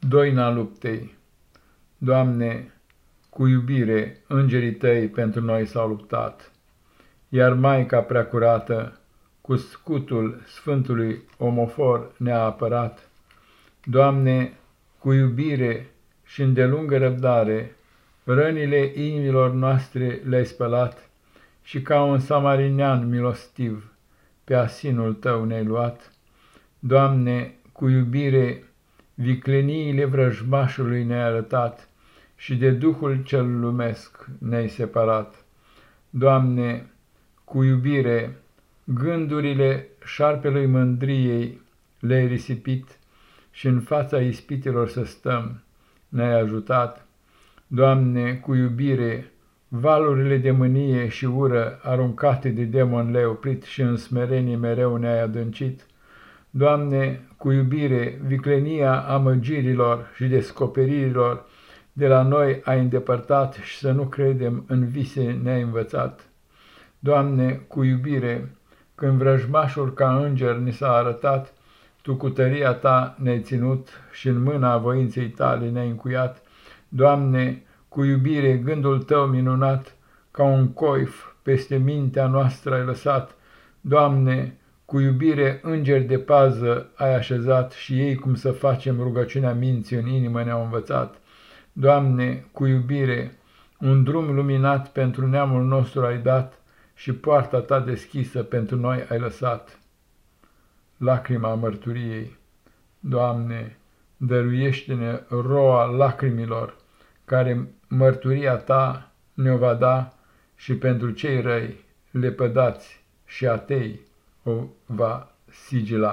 Doina luptei Doamne, cu iubire îngerii Tăi pentru noi s-au luptat, iar Maica Preacurată cu scutul Sfântului Omofor ne-a apărat. Doamne, cu iubire și îndelungă răbdare, rănile inimilor noastre le-ai spălat și ca un samarinean milostiv pe asinul Tău ne-ai luat. Doamne, cu iubire vicleniile vrăjmașului ne-ai arătat și de Duhul cel lumesc ne-ai separat. Doamne, cu iubire, gândurile șarpelui mândriei le-ai risipit și în fața ispitelor să stăm, ne-ai ajutat. Doamne, cu iubire, valurile de mânie și ură aruncate de demon le-ai oprit și în smerenie mereu ne-ai adâncit. Doamne, cu iubire, viclenia amăgirilor și descoperirilor de la noi ai îndepărtat și să nu credem în vise ne-ai învățat. Doamne, cu iubire, când vrăjmașul ca înger ni s-a arătat, Tu cu tăria Ta ne-ai ținut și în mâna voinței Tale ne-ai încuiat. Doamne, cu iubire, gândul Tău minunat, ca un coif peste mintea noastră ai lăsat. Doamne, cu iubire îngeri de pază ai așezat și ei cum să facem rugăciunea minții în inimă ne-au învățat. Doamne, cu iubire, un drum luminat pentru neamul nostru ai dat și poarta ta deschisă pentru noi ai lăsat. Lacrima mărturiei, Doamne, dăruiește-ne roa lacrimilor, care mărturia ta ne-o va da și pentru cei răi, lepădați și atei, o va sigila.